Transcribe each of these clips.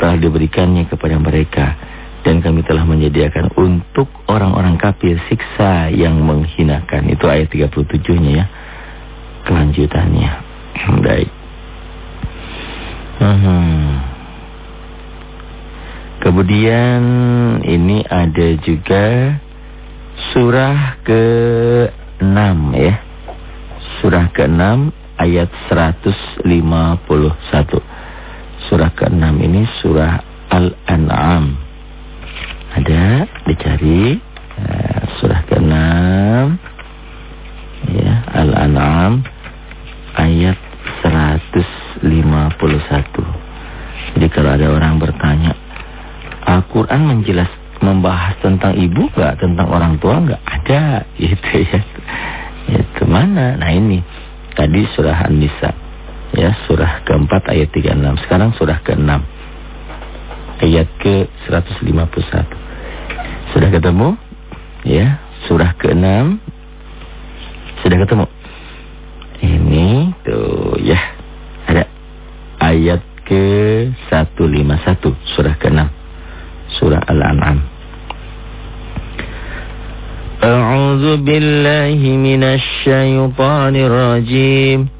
telah diberikannya kepada mereka dan kami telah menyediakan untuk orang-orang kafir siksa yang menghinakan. Itu ayat 37-nya ya. Kelanjutannya. Baik. Hmm. Kemudian ini ada juga surah ke-6 ya. Surah ke-6 ayat 151. Surah ke-6 ini surah Al-An'am. Ada dicari uh, surah ke-6 ya Al-An'am ayat 151. Jadi kalau ada orang bertanya, Al-Qur'an menjelas membahas tentang ibu enggak, tentang orang tua enggak? Ada, gitu ya. Itu mana? Nah ini tadi surah An-Nisa. Ya, surah keempat ayat 36. Sekarang surah ke-6 ayat ke-151. Sudah ketemu? Ya, surah ke-6. Sudah ketemu? Ini tuh ya. Ada ayat ke-151 surah ke-6. Surah Al-An'am. A'udzu billahi minasy syaithanir rajim.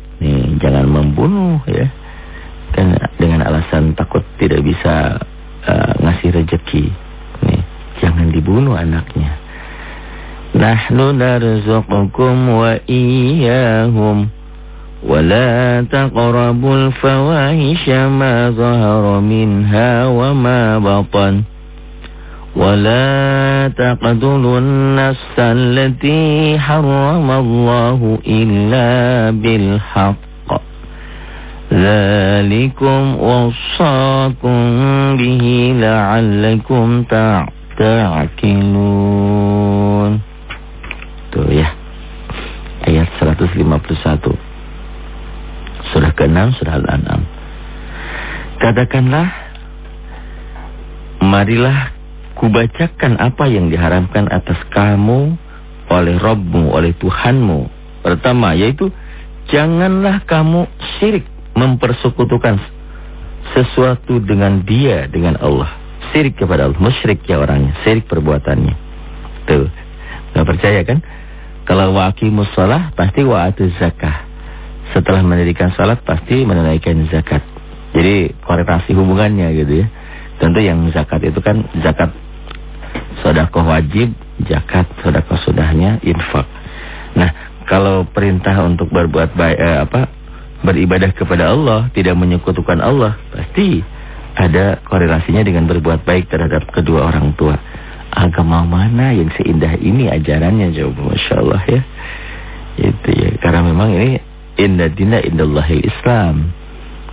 jangan membunuh ya. Kan dengan alasan takut tidak bisa uh, ngasih rejeki. Nih, jangan dibunuh anaknya. Nahnu narzuqukum wa iyyahum wa la taqrabul fawahisha ma zahara minha wa ma batan. ولا تقتلوا النفس التي حرم الله إلا بالحق ذلكم وصاكم به لعلكم تعقلون Tuh ya Ayat 151 Surah ke-6 Surah Al-An'am Katakanlah Marilah kubacakan apa yang diharamkan atas kamu oleh Robmu, oleh Tuhanmu. Pertama, yaitu janganlah kamu syirik mempersekutukan sesuatu dengan dia, dengan Allah. Syirik kepada Allah, musyrik ya orangnya, syirik perbuatannya. Tuh, gak percaya kan? Kalau waqimus shalah pasti wa'atu zakah. Setelah mendirikan salat pasti menunaikan zakat. Jadi korelasi hubungannya gitu ya. Tentu yang zakat itu kan zakat Sodakoh wajib, zakat, sodakoh sudahnya, infak. Nah, kalau perintah untuk berbuat baik, eh, apa, beribadah kepada Allah, tidak menyekutukan Allah, pasti ada korelasinya dengan berbuat baik terhadap kedua orang tua. Agama mana yang seindah ini ajarannya jawab Masya Allah ya. Itu ya, karena memang ini inna dina indallahil Islam.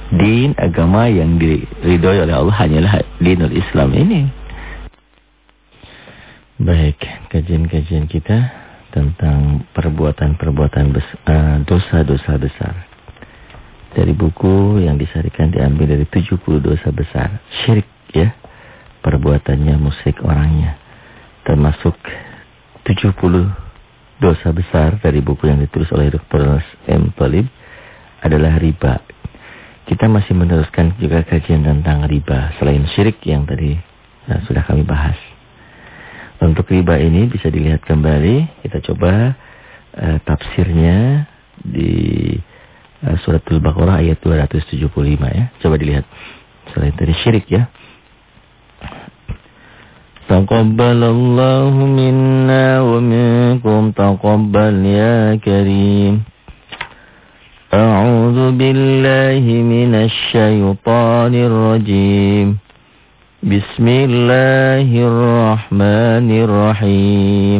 Din agama yang diridhoi oleh Allah hanyalah dinul Islam ini. Baik, kajian-kajian kita tentang perbuatan-perbuatan uh, dosa-dosa besar. Dari buku yang disarikan diambil dari 70 dosa besar. Syirik ya, perbuatannya musik orangnya. Termasuk 70 dosa besar dari buku yang ditulis oleh Dr. M. Talib adalah riba. Kita masih meneruskan juga kajian tentang riba. Selain syirik yang tadi nah, sudah kami bahas. Untuk riba ini bisa dilihat kembali. Kita coba uh, tafsirnya di suratul Baqarah ayat 275 ya. Coba dilihat. Selain dari syirik ya. Taqabbalallahu minna wa minkum taqabbal ya karim. A'udzu billahi minasy syaithanir rajim. بسم الله الرحمن الرحيم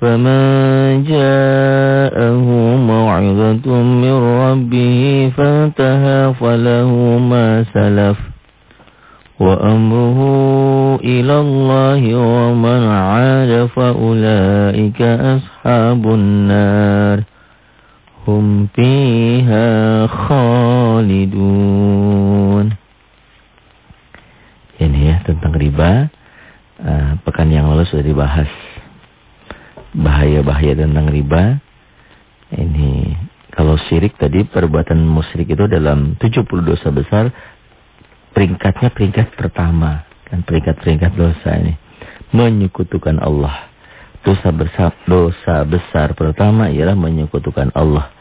فمن جاءه موعظة من ربه فانتهى فله ما سلف وأمره إلى الله ومن عاد فأولئك أصحاب النار هم فيها خالدون Ini ya tentang riba. Uh, pekan yang lalu sudah dibahas bahaya-bahaya tentang riba. Ini kalau syirik tadi perbuatan musyrik itu dalam 70 dosa besar peringkatnya peringkat pertama kan peringkat-peringkat dosa ini menyekutukan Allah. Dosa besar dosa besar pertama ialah menyekutukan Allah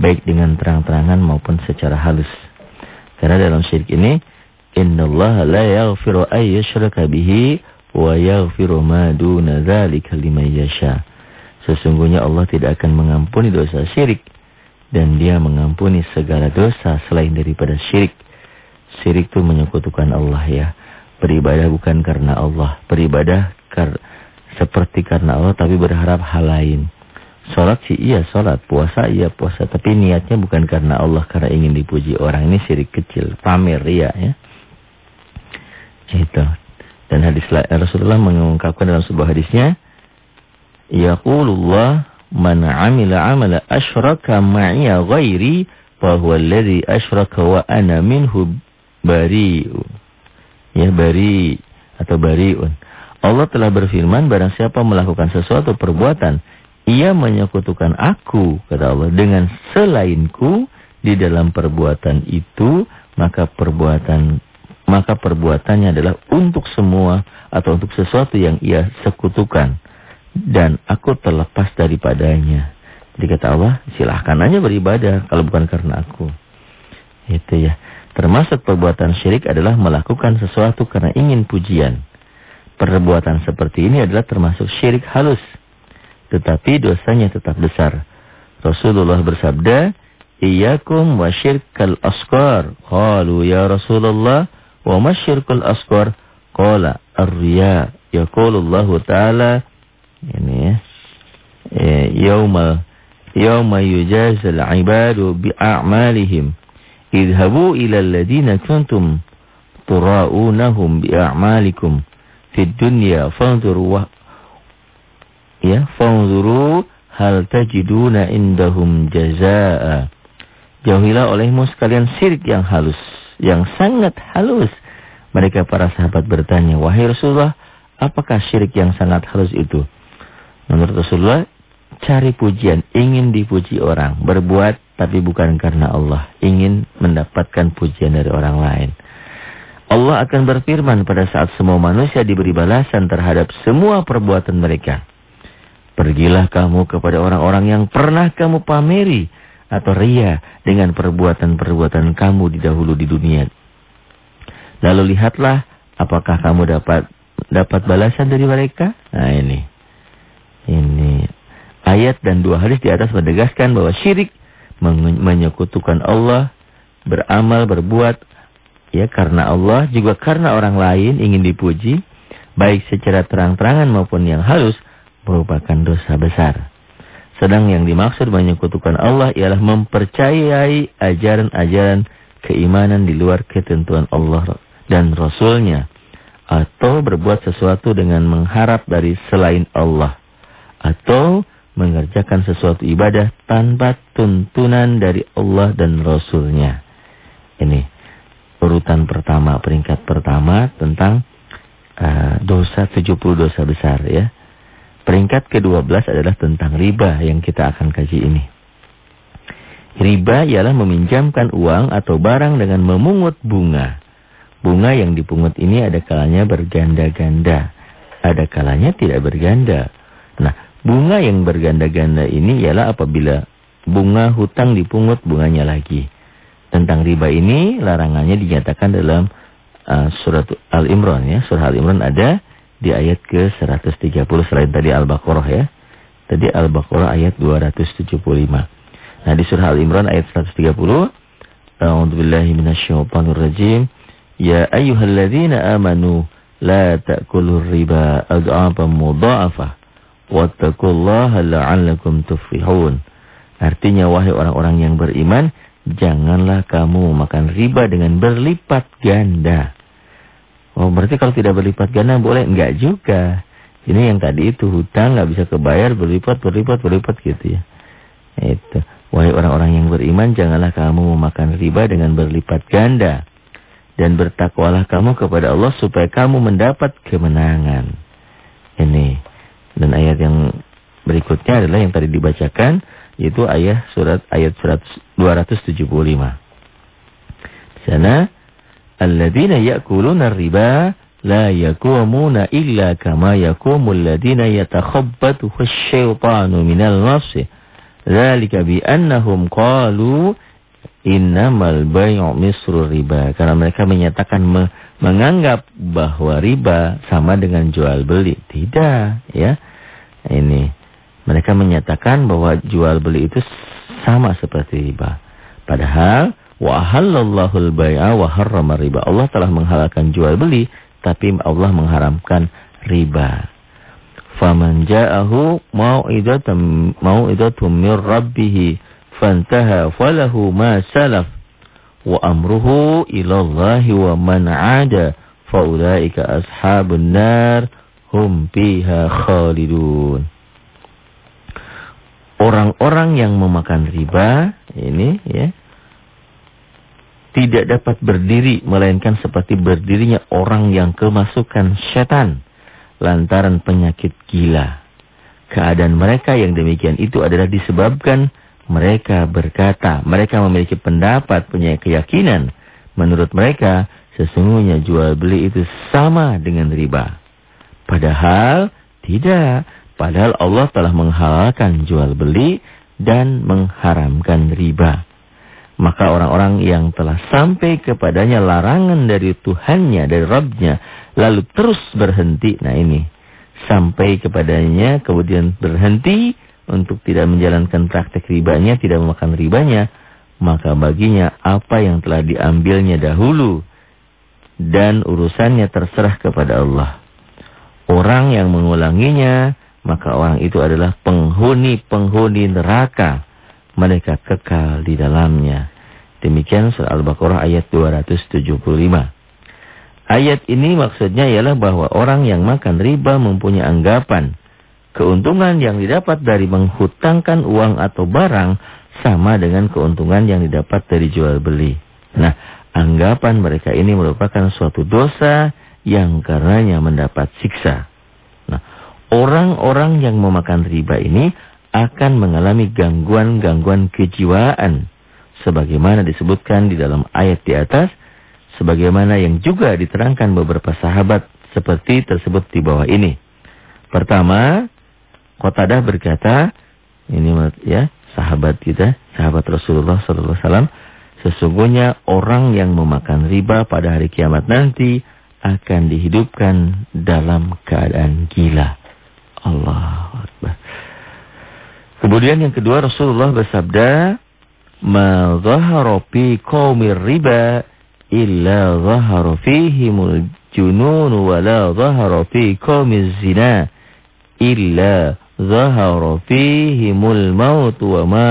baik dengan terang-terangan maupun secara halus. Karena dalam syirik ini innallaha la yaghfiru ay yushraka bihi wa yaghfiru ma duna dzalika liman yasha. Sesungguhnya Allah tidak akan mengampuni dosa syirik dan Dia mengampuni segala dosa selain daripada syirik. Syirik itu menyekutukan Allah ya. Beribadah bukan karena Allah, beribadah kar seperti karena Allah tapi berharap hal lain. Salat sih iya salat, puasa iya puasa, tapi niatnya bukan karena Allah karena ingin dipuji orang. Ini syirik kecil, pamer ya ya. Itu. Dan hadis Rasulullah mengungkapkan dalam sebuah hadisnya, Yaqulullah man 'amila 'amala asyraka ma'iya ghairi fa huwa alladhi asyraka wa ana minhu bari'un. Ya bari atau bari'un. Allah telah berfirman barang siapa melakukan sesuatu perbuatan ia menyekutukan aku kata Allah dengan selainku di dalam perbuatan itu maka perbuatan maka perbuatannya adalah untuk semua atau untuk sesuatu yang ia sekutukan. Dan aku terlepas daripadanya. Jadi kata Allah, silahkan aja beribadah kalau bukan karena aku. Itu ya. Termasuk perbuatan syirik adalah melakukan sesuatu karena ingin pujian. Perbuatan seperti ini adalah termasuk syirik halus. Tetapi dosanya tetap besar. Rasulullah bersabda, Iyakum wa syirkal asqar. Qalu ya Rasulullah, Wa masyirkul asqar qala ar-riya. Yaqulullahu ta'ala ini ya. Yauma yauma yujazal ibadu bi'a'malihim. Idhabu ila alladhina kuntum tura'unahum bi'a'malikum fid dunya fanzuru wa ya fanzuru hal tajiduna indahum jazaa. Jauhilah olehmu sekalian syirik yang halus yang sangat halus. Mereka para sahabat bertanya, Wahai Rasulullah, apakah syirik yang sangat halus itu? Menurut Rasulullah, cari pujian, ingin dipuji orang. Berbuat, tapi bukan karena Allah. Ingin mendapatkan pujian dari orang lain. Allah akan berfirman pada saat semua manusia diberi balasan terhadap semua perbuatan mereka. Pergilah kamu kepada orang-orang yang pernah kamu pameri atau ria dengan perbuatan-perbuatan kamu di dahulu di dunia. Lalu lihatlah apakah kamu dapat dapat balasan dari mereka? Nah ini. Ini ayat dan dua hadis di atas menegaskan bahwa syirik menyekutukan Allah, beramal, berbuat ya karena Allah juga karena orang lain ingin dipuji, baik secara terang-terangan maupun yang halus merupakan dosa besar. Sedang yang dimaksud menyekutukan Allah ialah mempercayai ajaran-ajaran keimanan di luar ketentuan Allah dan Rasulnya. Atau berbuat sesuatu dengan mengharap dari selain Allah. Atau mengerjakan sesuatu ibadah tanpa tuntunan dari Allah dan Rasulnya. Ini urutan pertama, peringkat pertama tentang uh, dosa 70 dosa besar ya. Peringkat ke-12 adalah tentang riba yang kita akan kaji ini. Riba ialah meminjamkan uang atau barang dengan memungut bunga. Bunga yang dipungut ini ada kalanya berganda-ganda. Ada kalanya tidak berganda. Nah, Bunga yang berganda-ganda ini ialah apabila bunga hutang dipungut bunganya lagi. Tentang riba ini larangannya dinyatakan dalam uh, surat Al-Imran ya. Surah Al-Imran ada di ayat ke-130 selain tadi Al-Baqarah ya. Tadi Al-Baqarah ayat 275. Nah di surah Al-Imran ayat 130 A'udzubillahi minasyaitonirrajim Ya ayyuhalladzina amanu la ta'kulur riba ad'afan mudha'afah wattaqullaha la'allakum tuflihun. Artinya wahai orang-orang yang beriman, janganlah kamu makan riba dengan berlipat ganda. Oh, berarti kalau tidak berlipat ganda boleh? Enggak juga. Ini yang tadi itu hutang nggak bisa kebayar berlipat berlipat berlipat gitu ya. Itu. Wahai orang-orang yang beriman, janganlah kamu memakan riba dengan berlipat ganda. Dan bertakwalah kamu kepada Allah supaya kamu mendapat kemenangan. Ini. Dan ayat yang berikutnya adalah yang tadi dibacakan. Yaitu ayat surat ayat 275. Di sana. Alladzina ya'kuluna riba la yakumuna illa kama yakumul ladina yatakhabbatu syaitanu minal nafsi. Dzalika bi annahum qalu innamal bay'u misru riba. Karena mereka menyatakan me menganggap bahwa riba sama dengan jual beli. Tidak, ya. Ini mereka menyatakan bahwa jual beli itu sama seperti riba. Padahal wa halallahu al-bai'a wa harrama riba. Allah telah menghalalkan jual beli tapi Allah mengharamkan riba. Faman ja'ahu mau'idatum mau'idatum mir rabbih fantaha falahu ma salaf wa amruhu ila Allah wa man 'ada faulaika ashabun nar hum fiha khalidun. Orang-orang yang memakan riba ini ya tidak dapat berdiri melainkan seperti berdirinya orang yang kemasukan setan lantaran penyakit gila. Keadaan mereka yang demikian itu adalah disebabkan mereka berkata, mereka memiliki pendapat, punya keyakinan. Menurut mereka, sesungguhnya jual beli itu sama dengan riba. Padahal tidak. Padahal Allah telah menghalalkan jual beli dan mengharamkan riba. Maka orang-orang yang telah sampai kepadanya larangan dari Tuhannya, dari Rabbnya, lalu terus berhenti. Nah ini, sampai kepadanya kemudian berhenti untuk tidak menjalankan praktek ribanya, tidak memakan ribanya. Maka baginya apa yang telah diambilnya dahulu dan urusannya terserah kepada Allah. Orang yang mengulanginya maka orang itu adalah penghuni-penghuni neraka. Mereka kekal di dalamnya. Demikian surah Al-Baqarah ayat 275. Ayat ini maksudnya ialah bahwa orang yang makan riba mempunyai anggapan. Keuntungan yang didapat dari menghutangkan uang atau barang sama dengan keuntungan yang didapat dari jual beli. Nah, anggapan mereka ini merupakan suatu dosa yang karenanya mendapat siksa. Orang-orang yang memakan riba ini akan mengalami gangguan-gangguan kejiwaan. Sebagaimana disebutkan di dalam ayat di atas. Sebagaimana yang juga diterangkan beberapa sahabat seperti tersebut di bawah ini. Pertama, Qatadah berkata, ini ya sahabat kita, sahabat Rasulullah SAW, sesungguhnya orang yang memakan riba pada hari kiamat nanti akan dihidupkan dalam keadaan gila. Allah. Kemudian yang kedua Rasulullah bersabda, "Ma dhahara fi qaumir riba illa dhahara fihimul junun wa la dhahara fi qaumiz zina illa dhahara fihimul maut wa ma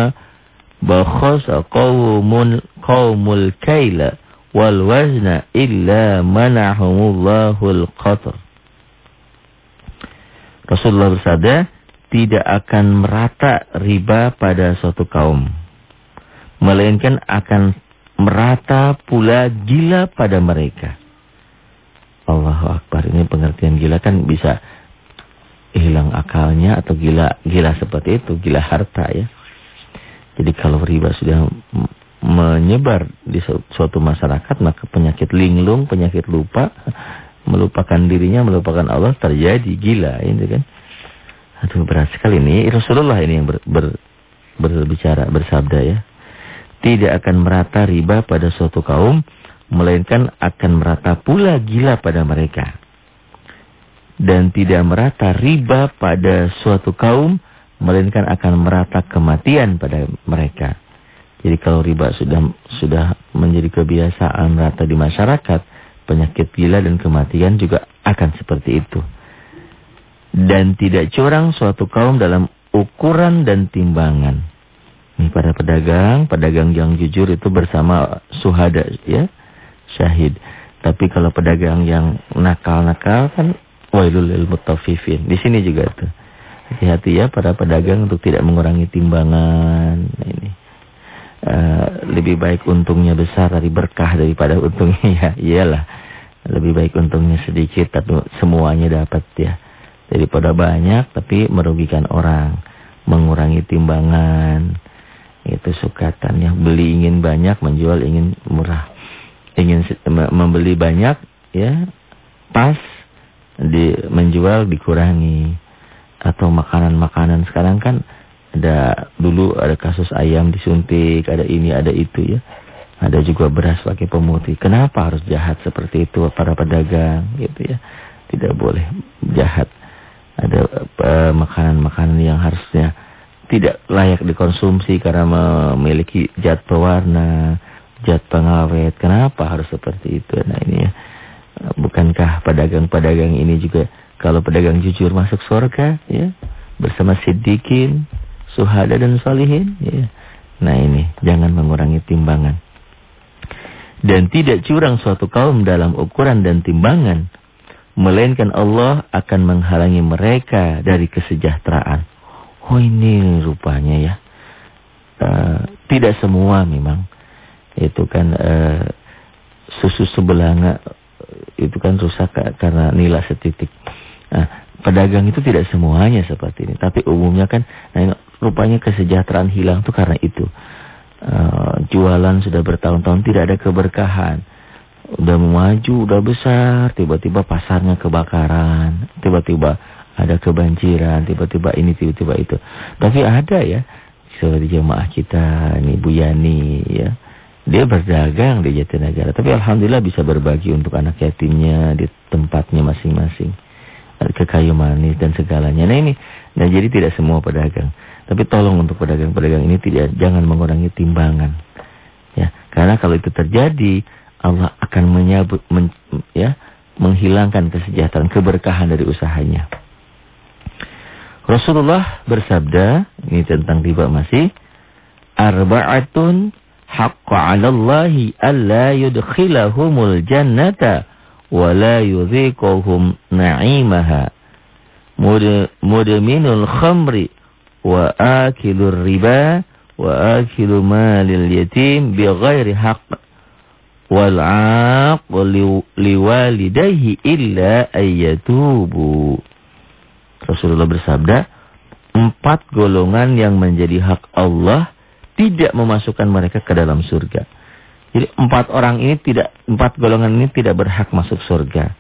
bakhasa qaumun qaumul kaila wal wazna illa manahumullahu al-qatr." Rasulullah bersabda, tidak akan merata riba pada suatu kaum. Melainkan akan merata pula gila pada mereka. Allahu Akbar. Ini pengertian gila kan bisa hilang akalnya atau gila gila seperti itu, gila harta ya. Jadi kalau riba sudah menyebar di suatu masyarakat maka penyakit linglung, penyakit lupa melupakan dirinya, melupakan Allah terjadi gila ini kan. Aduh berat sekali ini. Rasulullah ini yang ber, ber, berbicara, bersabda ya. Tidak akan merata riba pada suatu kaum, melainkan akan merata pula gila pada mereka. Dan tidak merata riba pada suatu kaum, melainkan akan merata kematian pada mereka. Jadi kalau riba sudah sudah menjadi kebiasaan rata di masyarakat, penyakit gila dan kematian juga akan seperti itu dan tidak curang suatu kaum dalam ukuran dan timbangan. Ini para pedagang, pedagang yang jujur itu bersama suhada ya, syahid. Tapi kalau pedagang yang nakal-nakal kan wailul lil mutaffifin. Di sini juga tuh. Hati-hati ya para pedagang untuk tidak mengurangi timbangan. Ini uh, lebih baik untungnya besar dari berkah daripada untungnya ya. Iyalah. Lebih baik untungnya sedikit tapi semuanya dapat ya daripada banyak tapi merugikan orang, mengurangi timbangan. Itu sukatan ya, beli ingin banyak, menjual ingin murah. Ingin membeli banyak ya, pas di menjual dikurangi. Atau makanan-makanan sekarang kan ada dulu ada kasus ayam disuntik, ada ini, ada itu ya. Ada juga beras pakai pemutih. Kenapa harus jahat seperti itu para pedagang gitu ya? Tidak boleh jahat ada eh, makanan-makanan uh, yang harusnya tidak layak dikonsumsi karena memiliki zat pewarna, zat pengawet. Kenapa harus seperti itu? Nah ini ya, bukankah pedagang-pedagang ini juga kalau pedagang jujur masuk surga ya bersama siddiqin, suhada dan salihin ya. Nah ini jangan mengurangi timbangan. Dan tidak curang suatu kaum dalam ukuran dan timbangan Melainkan Allah akan menghalangi mereka dari kesejahteraan. Oh ini rupanya ya. Uh, tidak semua memang. Itu kan uh, susu sebelanga itu kan rusak karena nila setitik. Nah, pedagang itu tidak semuanya seperti ini. Tapi umumnya kan nah, rupanya kesejahteraan hilang itu karena itu. Uh, jualan sudah bertahun-tahun tidak ada keberkahan udah maju, udah besar, tiba-tiba pasarnya kebakaran, tiba-tiba ada kebanjiran, tiba-tiba ini, tiba-tiba itu. Tapi ada ya, seperti jemaah kita, ini Bu Yani ya. Dia berdagang di Jatinegara, tapi alhamdulillah bisa berbagi untuk anak yatimnya di tempatnya masing-masing. Ke kayu manis dan segalanya. Nah ini, nah jadi tidak semua pedagang. Tapi tolong untuk pedagang-pedagang ini tidak jangan mengurangi timbangan. Ya, karena kalau itu terjadi, Allah akan menyabut men, ya, menghilangkan kesejahteraan, keberkahan dari usahanya. Rasulullah bersabda, ini tentang tiba masih, arba'atun haqqa 'ala Allahi alla yudkhilahumul jannata wa la yudhiquhum na'imaha. Mudminul khamri wa akilur riba wa akilu malil yatim bi ghairi haqq wal liwalidayhi illa ayyatubu. Rasulullah bersabda, empat golongan yang menjadi hak Allah tidak memasukkan mereka ke dalam surga. Jadi empat orang ini tidak, empat golongan ini tidak berhak masuk surga.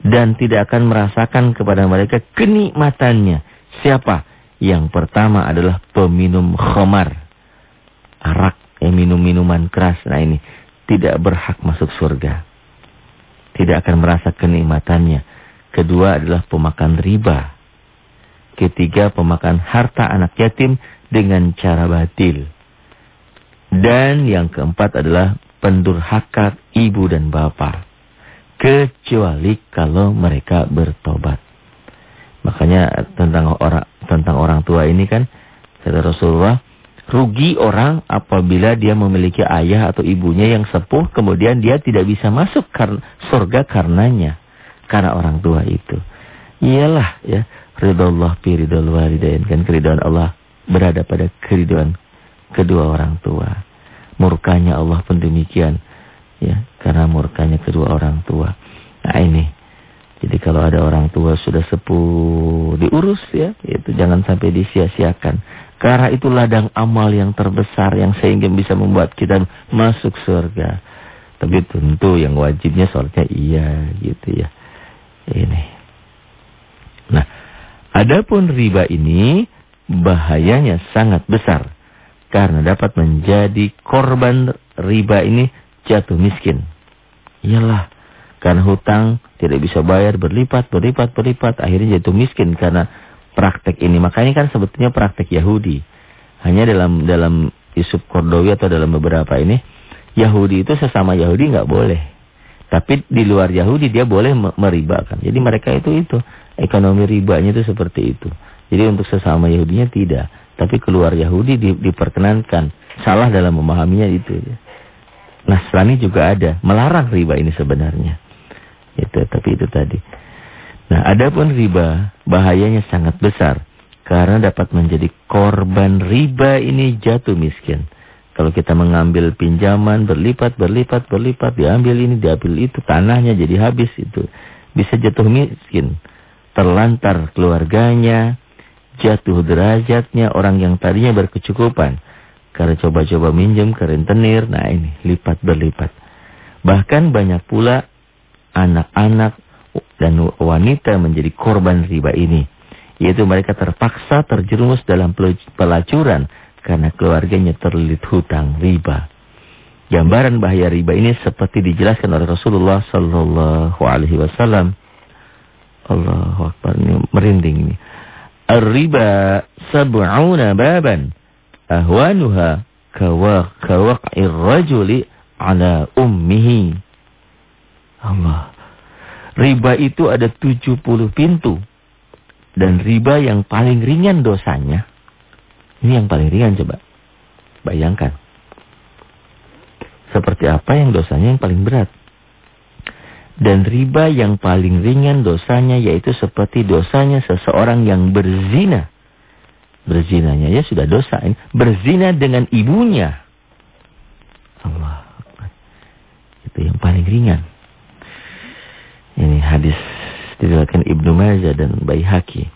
Dan tidak akan merasakan kepada mereka kenikmatannya. Siapa? Yang pertama adalah peminum khamar. Arak, yang minum minuman keras. Nah ini tidak berhak masuk surga. Tidak akan merasa kenikmatannya. Kedua adalah pemakan riba. Ketiga pemakan harta anak yatim dengan cara batil. Dan yang keempat adalah pendurhaka ibu dan bapak. Kecuali kalau mereka bertobat. Makanya tentang orang tentang orang tua ini kan kata Rasulullah Rugi orang apabila dia memiliki ayah atau ibunya yang sepuh kemudian dia tidak bisa masuk kar surga karenanya. Karena orang tua itu. Iyalah ya. Ridha Allah fi ridhal walidain. Kan keridhaan Allah berada pada keridhaan kedua orang tua. Murkanya Allah pun demikian. Ya, karena murkanya kedua orang tua. Nah ini. Jadi kalau ada orang tua sudah sepuh diurus ya, itu jangan sampai disia-siakan. Karena itu ladang amal yang terbesar yang sehingga bisa membuat kita masuk surga. Tapi tentu yang wajibnya soalnya iya gitu ya. Ini. Nah, Adapun riba ini bahayanya sangat besar karena dapat menjadi korban riba ini jatuh miskin. Iyalah, karena hutang tidak bisa bayar berlipat, berlipat, berlipat, akhirnya jatuh miskin karena praktek ini. Makanya kan sebetulnya praktek Yahudi. Hanya dalam dalam Yusuf Kordowi atau dalam beberapa ini, Yahudi itu sesama Yahudi nggak boleh. Tapi di luar Yahudi dia boleh meribakan. Jadi mereka itu itu ekonomi ribanya itu seperti itu. Jadi untuk sesama Yahudinya tidak. Tapi keluar Yahudi di, diperkenankan. Salah dalam memahaminya itu. Nasrani juga ada. Melarang riba ini sebenarnya. Itu, tapi itu tadi. Nah, adapun riba, bahayanya sangat besar. Karena dapat menjadi korban riba ini jatuh miskin. Kalau kita mengambil pinjaman berlipat, berlipat, berlipat, diambil ini, diambil itu, tanahnya jadi habis itu. Bisa jatuh miskin. Terlantar keluarganya, jatuh derajatnya orang yang tadinya berkecukupan. Karena coba-coba minjem ke rentenir, nah ini lipat berlipat. Bahkan banyak pula anak-anak dan wanita menjadi korban riba ini. Yaitu mereka terpaksa terjerumus dalam pelacuran karena keluarganya terlilit hutang riba. Gambaran bahaya riba ini seperti dijelaskan oleh Rasulullah sallallahu alaihi wasallam. Allahu akbar ini merinding ini. Ar-riba sab'una baban ahwanuha kawaq'ir rajuli ala ummihi. Allah. Riba itu ada 70 pintu. Dan riba yang paling ringan dosanya. Ini yang paling ringan coba. Bayangkan. Seperti apa yang dosanya yang paling berat. Dan riba yang paling ringan dosanya yaitu seperti dosanya seseorang yang berzina. Berzinanya ya sudah dosa. Berzina dengan ibunya. Allah. Itu yang paling ringan. Ini hadis diriwayatkan Ibnu Majah dan Baihaqi.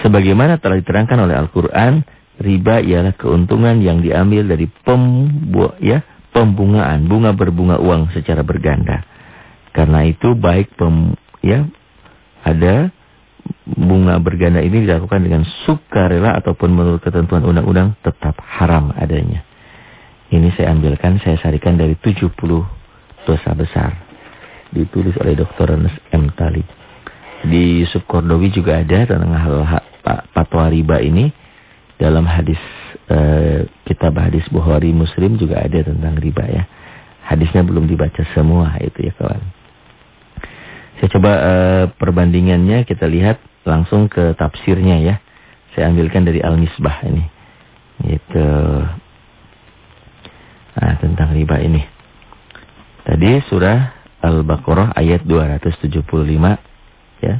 Sebagaimana telah diterangkan oleh Al-Qur'an, riba ialah keuntungan yang diambil dari pembu ya, pembungaan, bunga berbunga uang secara berganda. Karena itu baik pem, ya ada bunga berganda ini dilakukan dengan sukarela ataupun menurut ketentuan undang-undang tetap haram adanya. Ini saya ambilkan, saya sarikan dari 70 dosa besar. Ditulis oleh Dr. Ernest M. Talib. Di Yusuf Kordowi juga ada tentang hal fatwa riba ini. Dalam hadis eh, kitab hadis Bukhari Muslim juga ada tentang riba ya. Hadisnya belum dibaca semua itu ya kawan. Saya coba uh, perbandingannya kita lihat langsung ke tafsirnya ya. Saya ambilkan dari Al-Misbah ini. Gitu. Nah, tentang riba ini. Tadi surah Al-Baqarah ayat 275 ya.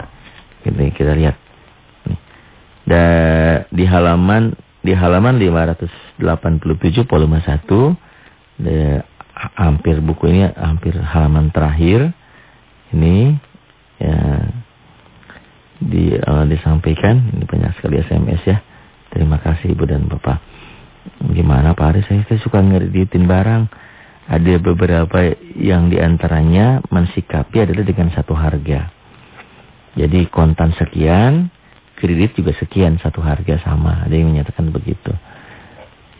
Ini kita lihat. Da, di halaman di halaman 587 volume 1 de, hampir buku ini hampir halaman terakhir. Ini ya. Di uh, disampaikan ini banyak sekali SMS ya. Terima kasih ibu dan bapak. Gimana Pak Aris saya, saya suka ngeditin barang. Ada beberapa yang di antaranya mensikapi adalah dengan satu harga. Jadi kontan sekian kredit juga sekian satu harga sama. Ada yang menyatakan begitu.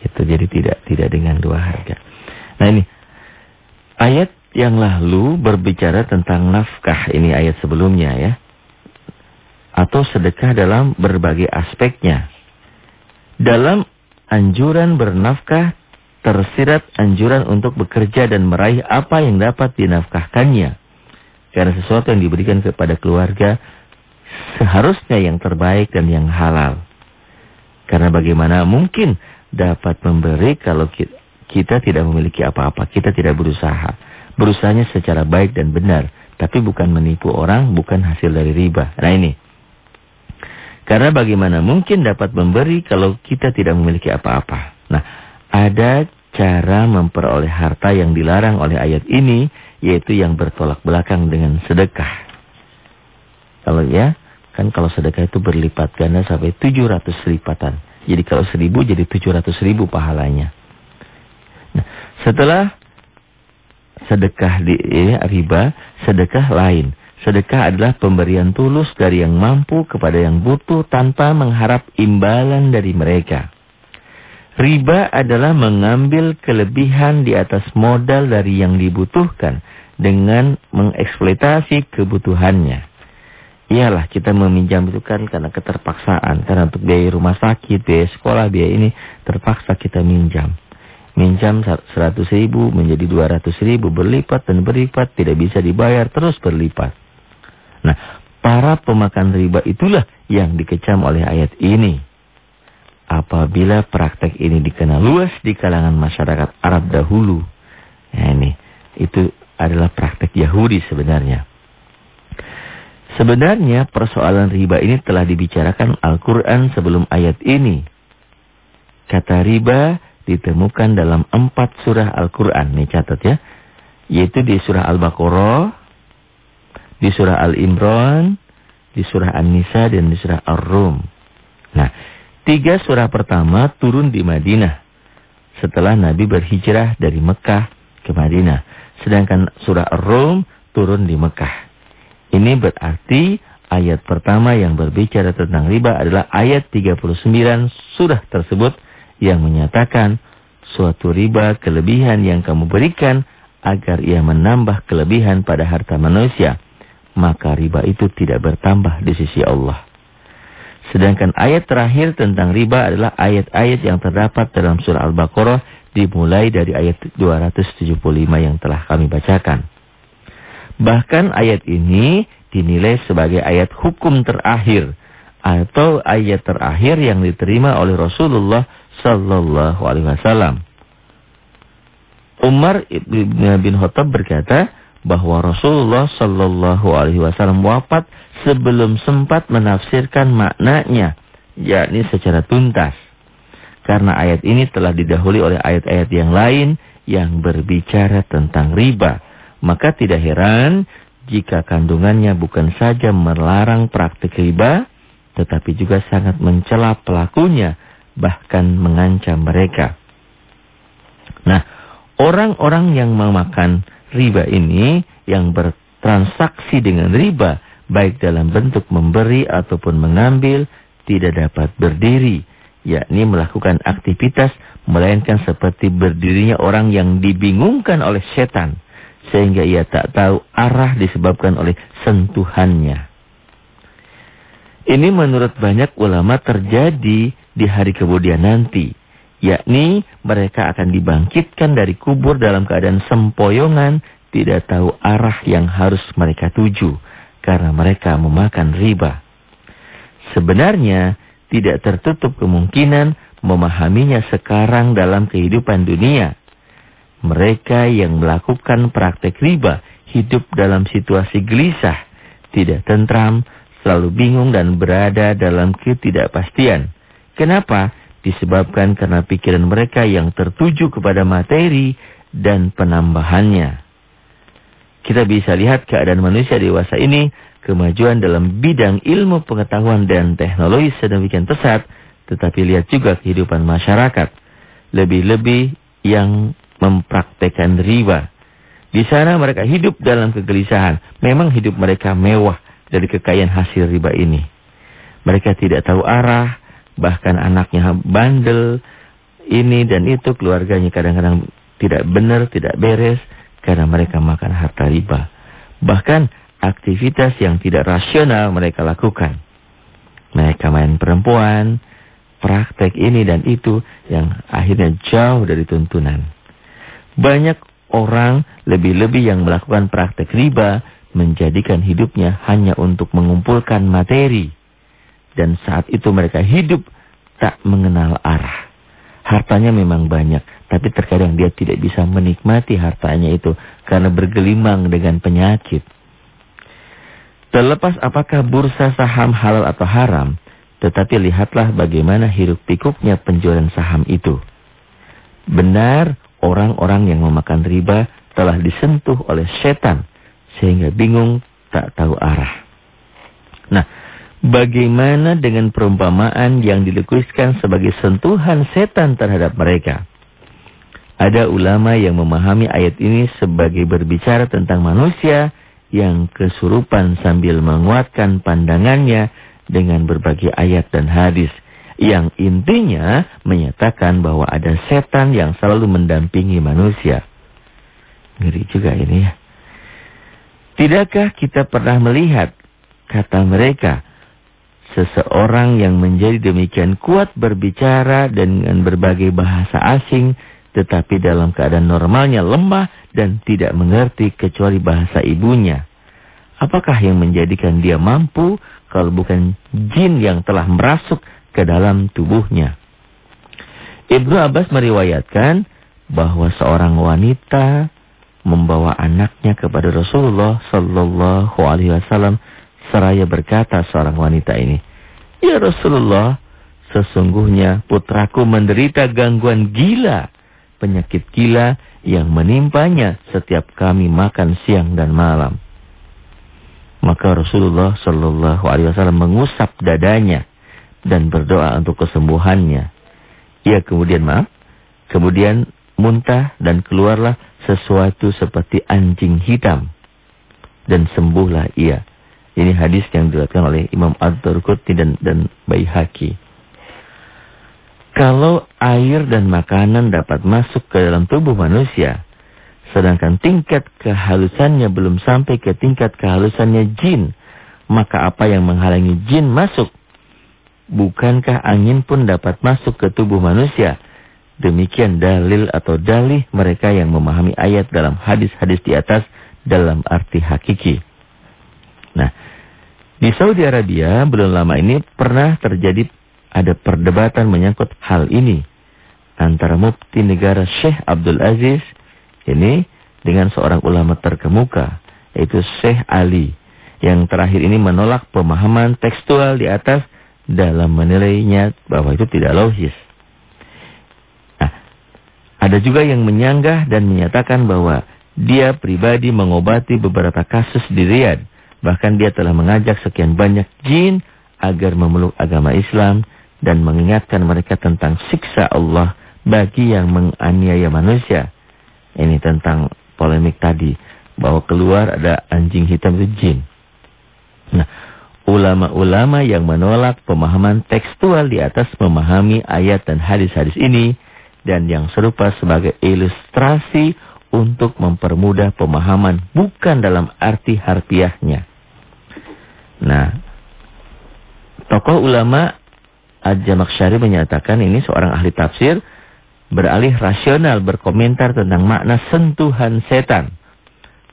Itu jadi tidak tidak dengan dua harga. Nah ini. Ayat yang lalu berbicara tentang nafkah ini ayat sebelumnya ya. Atau sedekah dalam berbagai aspeknya. Dalam anjuran bernafkah tersirat anjuran untuk bekerja dan meraih apa yang dapat dinafkahkannya. Karena sesuatu yang diberikan kepada keluarga seharusnya yang terbaik dan yang halal. Karena bagaimana mungkin dapat memberi kalau kita tidak memiliki apa-apa, kita tidak berusaha berusahanya secara baik dan benar. Tapi bukan menipu orang, bukan hasil dari riba. Nah ini. Karena bagaimana mungkin dapat memberi kalau kita tidak memiliki apa-apa. Nah, ada cara memperoleh harta yang dilarang oleh ayat ini, yaitu yang bertolak belakang dengan sedekah. Kalau ya, kan kalau sedekah itu berlipat ganda sampai 700 lipatan. Jadi kalau 1000 jadi 700 ribu pahalanya. Nah, setelah sedekah di ya, riba, sedekah lain. Sedekah adalah pemberian tulus dari yang mampu kepada yang butuh tanpa mengharap imbalan dari mereka. Riba adalah mengambil kelebihan di atas modal dari yang dibutuhkan dengan mengeksploitasi kebutuhannya. Iyalah kita meminjam itu kan karena keterpaksaan. Karena untuk biaya rumah sakit, biaya sekolah, biaya ini terpaksa kita minjam. Minjam 100 ribu menjadi 200 ribu berlipat dan berlipat tidak bisa dibayar terus berlipat. Nah, para pemakan riba itulah yang dikecam oleh ayat ini. Apabila praktek ini dikenal luas di kalangan masyarakat Arab dahulu. Nah ini, itu adalah praktek Yahudi sebenarnya. Sebenarnya persoalan riba ini telah dibicarakan Al-Quran sebelum ayat ini. Kata riba ditemukan dalam empat surah Al-Quran. Nih catat ya. Yaitu di surah Al-Baqarah, di surah Al-Imran, di surah An-Nisa dan di surah Ar-Rum. Nah, tiga surah pertama turun di Madinah setelah Nabi berhijrah dari Mekah ke Madinah. Sedangkan surah Ar-Rum turun di Mekah. Ini berarti ayat pertama yang berbicara tentang riba adalah ayat 39 surah tersebut yang menyatakan suatu riba kelebihan yang kamu berikan agar ia menambah kelebihan pada harta manusia maka riba itu tidak bertambah di sisi Allah. Sedangkan ayat terakhir tentang riba adalah ayat-ayat yang terdapat dalam surah Al-Baqarah dimulai dari ayat 275 yang telah kami bacakan. Bahkan ayat ini dinilai sebagai ayat hukum terakhir atau ayat terakhir yang diterima oleh Rasulullah sallallahu alaihi wasallam. Umar bin Khattab berkata, bahwa Rasulullah Shallallahu Alaihi Wasallam wafat sebelum sempat menafsirkan maknanya, yakni secara tuntas. Karena ayat ini telah didahului oleh ayat-ayat yang lain yang berbicara tentang riba. Maka tidak heran jika kandungannya bukan saja melarang praktik riba, tetapi juga sangat mencela pelakunya, bahkan mengancam mereka. Nah, orang-orang yang memakan riba ini yang bertransaksi dengan riba baik dalam bentuk memberi ataupun mengambil tidak dapat berdiri yakni melakukan aktivitas melainkan seperti berdirinya orang yang dibingungkan oleh setan sehingga ia tak tahu arah disebabkan oleh sentuhannya. Ini menurut banyak ulama terjadi di hari kemudian nanti yakni mereka akan dibangkitkan dari kubur dalam keadaan sempoyongan, tidak tahu arah yang harus mereka tuju karena mereka memakan riba. Sebenarnya tidak tertutup kemungkinan memahaminya sekarang dalam kehidupan dunia. Mereka yang melakukan praktek riba hidup dalam situasi gelisah, tidak tentram, selalu bingung dan berada dalam ketidakpastian. Kenapa? disebabkan karena pikiran mereka yang tertuju kepada materi dan penambahannya. Kita bisa lihat keadaan manusia dewasa ini, kemajuan dalam bidang ilmu pengetahuan dan teknologi sedemikian pesat, tetapi lihat juga kehidupan masyarakat. Lebih-lebih yang mempraktekkan riba. Di sana mereka hidup dalam kegelisahan. Memang hidup mereka mewah dari kekayaan hasil riba ini. Mereka tidak tahu arah, bahkan anaknya bandel, ini dan itu keluarganya kadang-kadang tidak benar, tidak beres karena mereka makan harta riba. Bahkan aktivitas yang tidak rasional mereka lakukan. Mereka main perempuan, praktek ini dan itu yang akhirnya jauh dari tuntunan. Banyak orang lebih-lebih yang melakukan praktek riba menjadikan hidupnya hanya untuk mengumpulkan materi dan saat itu mereka hidup tak mengenal arah. Hartanya memang banyak, tapi terkadang dia tidak bisa menikmati hartanya itu karena bergelimang dengan penyakit. Terlepas apakah bursa saham halal atau haram, tetapi lihatlah bagaimana hiruk pikuknya penjualan saham itu. Benar, orang-orang yang memakan riba telah disentuh oleh setan, sehingga bingung tak tahu arah. Nah, Bagaimana dengan perumpamaan yang dilukiskan sebagai sentuhan setan terhadap mereka? Ada ulama yang memahami ayat ini sebagai berbicara tentang manusia yang kesurupan sambil menguatkan pandangannya dengan berbagai ayat dan hadis. Yang intinya menyatakan bahwa ada setan yang selalu mendampingi manusia. Ngeri juga ini ya. Tidakkah kita pernah melihat, kata mereka, seseorang yang menjadi demikian kuat berbicara dengan berbagai bahasa asing, tetapi dalam keadaan normalnya lemah dan tidak mengerti kecuali bahasa ibunya. Apakah yang menjadikan dia mampu kalau bukan jin yang telah merasuk ke dalam tubuhnya? Ibnu Abbas meriwayatkan bahwa seorang wanita membawa anaknya kepada Rasulullah sallallahu alaihi wasallam seraya berkata seorang wanita ini, "Ya Rasulullah, sesungguhnya putraku menderita gangguan gila, penyakit gila yang menimpanya setiap kami makan siang dan malam." Maka Rasulullah sallallahu alaihi wasallam mengusap dadanya dan berdoa untuk kesembuhannya. Ia kemudian maaf, kemudian muntah dan keluarlah sesuatu seperti anjing hitam. Dan sembuhlah ia. Ini hadis yang diriwayatkan oleh Imam Ad-Darqutni dan dan Baihaqi. Kalau air dan makanan dapat masuk ke dalam tubuh manusia, sedangkan tingkat kehalusannya belum sampai ke tingkat kehalusannya jin, maka apa yang menghalangi jin masuk? Bukankah angin pun dapat masuk ke tubuh manusia? Demikian dalil atau dalih mereka yang memahami ayat dalam hadis-hadis di atas dalam arti hakiki. Nah, di Saudi Arabia belum lama ini pernah terjadi ada perdebatan menyangkut hal ini antara mufti negara Syekh Abdul Aziz ini dengan seorang ulama terkemuka yaitu Syekh Ali yang terakhir ini menolak pemahaman tekstual di atas dalam menilainya bahwa itu tidak logis. Ada juga yang menyanggah dan menyatakan bahwa dia pribadi mengobati beberapa kasus di Riyadh. Bahkan dia telah mengajak sekian banyak jin agar memeluk agama Islam dan mengingatkan mereka tentang siksa Allah bagi yang menganiaya manusia. Ini tentang polemik tadi bahwa keluar ada anjing hitam itu jin. Nah, ulama-ulama yang menolak pemahaman tekstual di atas memahami ayat dan hadis-hadis ini dan yang serupa sebagai ilustrasi untuk mempermudah pemahaman bukan dalam arti harfiahnya. Nah, tokoh ulama Ad-Jamakhsyari menyatakan ini seorang ahli tafsir beralih rasional berkomentar tentang makna sentuhan setan.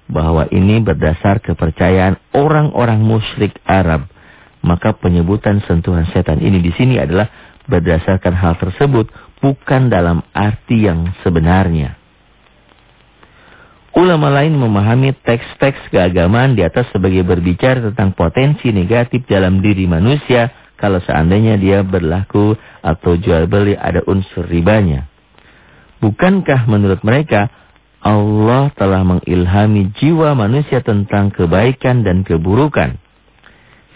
Bahwa ini berdasar kepercayaan orang-orang musyrik Arab. Maka penyebutan sentuhan setan ini di sini adalah berdasarkan hal tersebut bukan dalam arti yang sebenarnya. Ulama lain memahami teks-teks keagamaan di atas sebagai berbicara tentang potensi negatif dalam diri manusia kalau seandainya dia berlaku atau jual beli ada unsur ribanya. Bukankah menurut mereka Allah telah mengilhami jiwa manusia tentang kebaikan dan keburukan?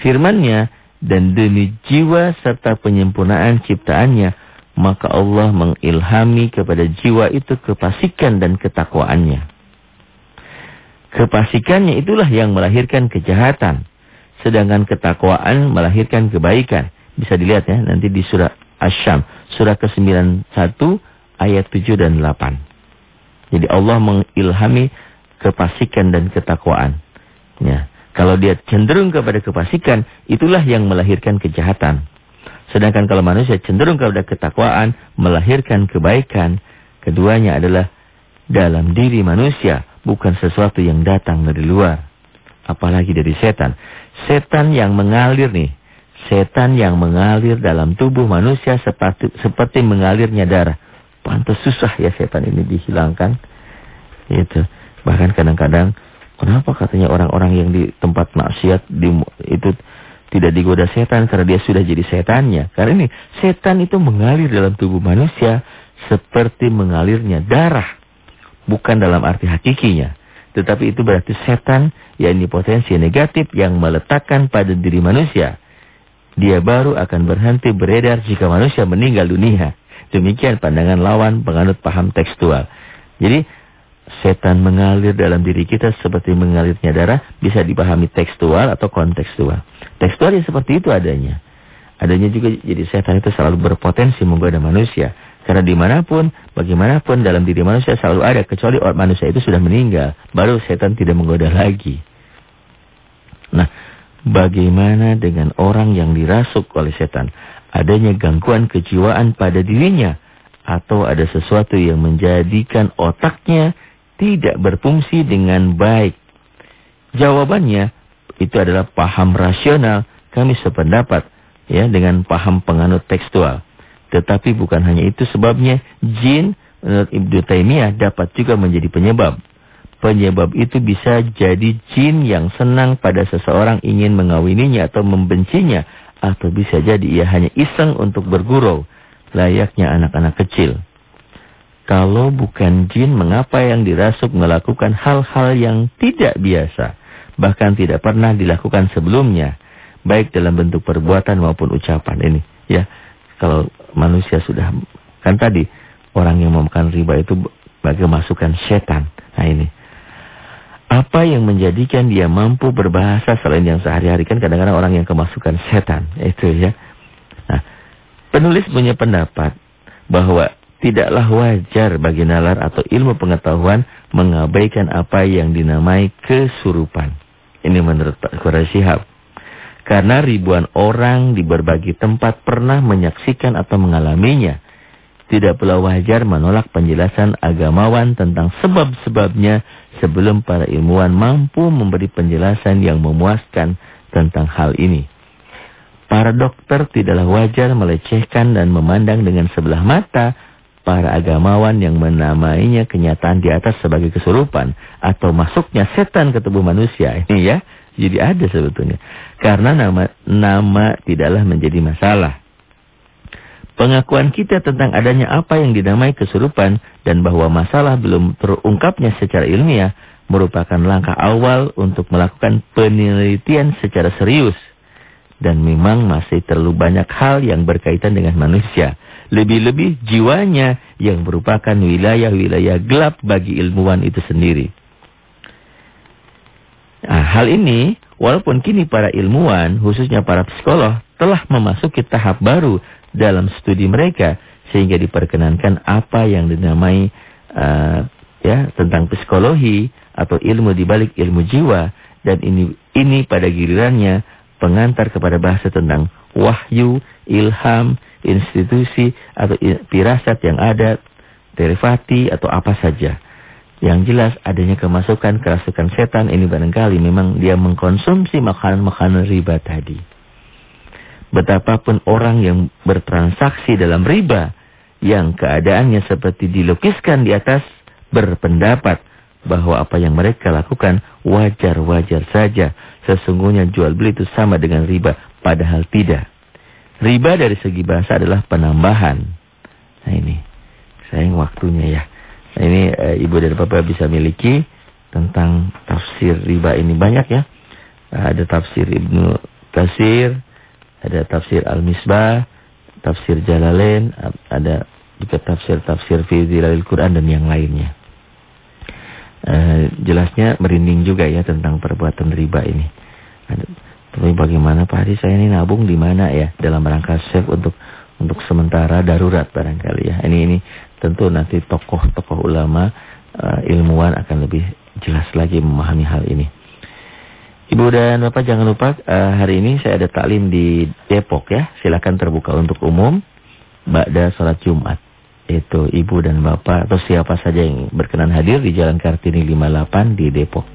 Firmannya, dan demi jiwa serta penyempurnaan ciptaannya, maka Allah mengilhami kepada jiwa itu kepasikan dan ketakwaannya. Kepasikannya itulah yang melahirkan kejahatan. Sedangkan ketakwaan melahirkan kebaikan. Bisa dilihat ya nanti di surah Asyam. Surah ke-91 ayat 7 dan 8. Jadi Allah mengilhami kepasikan dan ketakwaan. Ya. Kalau dia cenderung kepada kepasikan, itulah yang melahirkan kejahatan. Sedangkan kalau manusia cenderung kepada ketakwaan, melahirkan kebaikan, keduanya adalah dalam diri manusia, bukan sesuatu yang datang dari luar. Apalagi dari setan. Setan yang mengalir nih, setan yang mengalir dalam tubuh manusia seperti, seperti mengalirnya darah. Pantas susah ya setan ini dihilangkan. Itu. Bahkan kadang-kadang, kenapa katanya orang-orang yang di tempat maksiat di, itu tidak digoda setan karena dia sudah jadi setannya. Karena ini setan itu mengalir dalam tubuh manusia seperti mengalirnya darah. Bukan dalam arti hakikinya. Tetapi itu berarti setan yang ini potensi negatif yang meletakkan pada diri manusia. Dia baru akan berhenti beredar jika manusia meninggal dunia. Demikian pandangan lawan penganut paham tekstual. Jadi setan mengalir dalam diri kita seperti mengalirnya darah bisa dipahami tekstual atau kontekstual. Tekstual ya seperti itu adanya. Adanya juga jadi setan itu selalu berpotensi menggoda manusia. Karena di mana pun, bagaimanapun dalam diri manusia selalu ada. Kecuali orang manusia itu sudah meninggal. Baru setan tidak menggoda lagi. Nah, bagaimana dengan orang yang dirasuk oleh setan? Adanya gangguan kejiwaan pada dirinya. Atau ada sesuatu yang menjadikan otaknya tidak berfungsi dengan baik. Jawabannya itu adalah paham rasional. Kami sependapat ya dengan paham penganut tekstual. Tetapi bukan hanya itu sebabnya jin menurut Ibnu Taimiyah dapat juga menjadi penyebab. Penyebab itu bisa jadi jin yang senang pada seseorang ingin mengawininya atau membencinya. Atau bisa jadi ia hanya iseng untuk bergurau. Layaknya anak-anak kecil. Kalau bukan jin, mengapa yang dirasuk melakukan hal-hal yang tidak biasa. Bahkan tidak pernah dilakukan sebelumnya. Baik dalam bentuk perbuatan maupun ucapan ini. Ya, Kalau manusia sudah kan tadi orang yang memakan riba itu bagi masukan setan. Nah ini. Apa yang menjadikan dia mampu berbahasa selain yang sehari-hari kan kadang-kadang orang yang kemasukan setan itu ya. Nah, penulis punya pendapat bahwa tidaklah wajar bagi nalar atau ilmu pengetahuan mengabaikan apa yang dinamai kesurupan. Ini menurut Pak. Karena ribuan orang di berbagai tempat pernah menyaksikan atau mengalaminya. Tidak pula wajar menolak penjelasan agamawan tentang sebab-sebabnya sebelum para ilmuwan mampu memberi penjelasan yang memuaskan tentang hal ini. Para dokter tidaklah wajar melecehkan dan memandang dengan sebelah mata para agamawan yang menamainya kenyataan di atas sebagai kesurupan atau masuknya setan ke tubuh manusia. Ini ya. Jadi ada sebetulnya. Karena nama nama tidaklah menjadi masalah. Pengakuan kita tentang adanya apa yang dinamai kesurupan dan bahwa masalah belum terungkapnya secara ilmiah merupakan langkah awal untuk melakukan penelitian secara serius. Dan memang masih terlalu banyak hal yang berkaitan dengan manusia. Lebih-lebih jiwanya yang merupakan wilayah-wilayah gelap bagi ilmuwan itu sendiri. Nah, hal ini walaupun kini para ilmuwan, khususnya para psikolog, telah memasuki tahap baru dalam studi mereka sehingga diperkenankan apa yang dinamai uh, ya tentang psikologi atau ilmu di balik ilmu jiwa dan ini ini pada gilirannya pengantar kepada bahasa tentang wahyu, ilham, institusi atau pirasat yang ada, derivati atau apa saja. Yang jelas adanya kemasukan kerasukan setan ini barangkali memang dia mengkonsumsi makanan-makanan riba tadi. Betapapun orang yang bertransaksi dalam riba yang keadaannya seperti dilukiskan di atas berpendapat bahwa apa yang mereka lakukan wajar-wajar saja. Sesungguhnya jual beli itu sama dengan riba, padahal tidak. Riba dari segi bahasa adalah penambahan. Nah ini, sayang waktunya ya. Ini e, ibu dan bapak bisa miliki tentang tafsir riba ini banyak ya. Ada tafsir Ibnu Kasir, ada tafsir Al-Misbah, tafsir Jalalain, ada juga tafsir-tafsir fi Quran dan yang lainnya. E, jelasnya merinding juga ya tentang perbuatan riba ini. Tapi bagaimana Pak Hadi saya ini nabung di mana ya dalam rangka save untuk untuk sementara darurat barangkali ya. Ini ini tentu nanti tokoh-tokoh ulama uh, ilmuwan akan lebih jelas lagi memahami hal ini. Ibu dan Bapak jangan lupa uh, hari ini saya ada taklim di Depok ya. Silakan terbuka untuk umum Ba'da salat Jumat. Itu Ibu dan Bapak atau siapa saja yang berkenan hadir di Jalan Kartini 58 di Depok.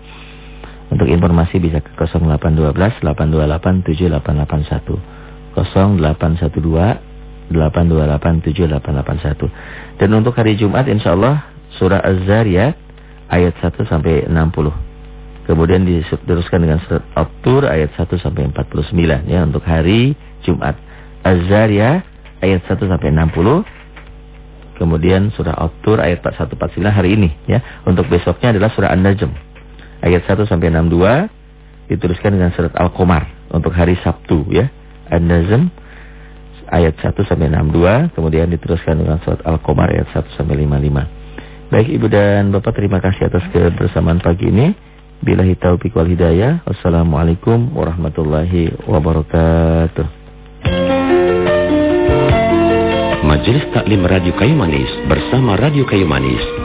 Untuk informasi bisa ke 0812 828 7881. 0812 8287881. Dan untuk hari Jumat insya Allah surah Az-Zariyat ayat 1 sampai 60. Kemudian diteruskan dengan surat At-Tur ayat 1 sampai 49 ya untuk hari Jumat. Az-Zariyat ayat 1 sampai 60. Kemudian surah At-Tur ayat 41 49 hari ini ya. Untuk besoknya adalah surah An-Najm ayat 1 sampai 62 diteruskan dengan surat Al-Qamar untuk hari Sabtu ya. An-Najm ayat 1 sampai 62, kemudian diteruskan dengan surat Al-Qamar ayat 1 sampai 55. Baik Ibu dan Bapak terima kasih atas kebersamaan pagi ini. Bila taufiq wal hidayah. Wassalamualaikum warahmatullahi wabarakatuh. Majelis Taklim Radio Kayu Manis bersama Radio Kayu Manis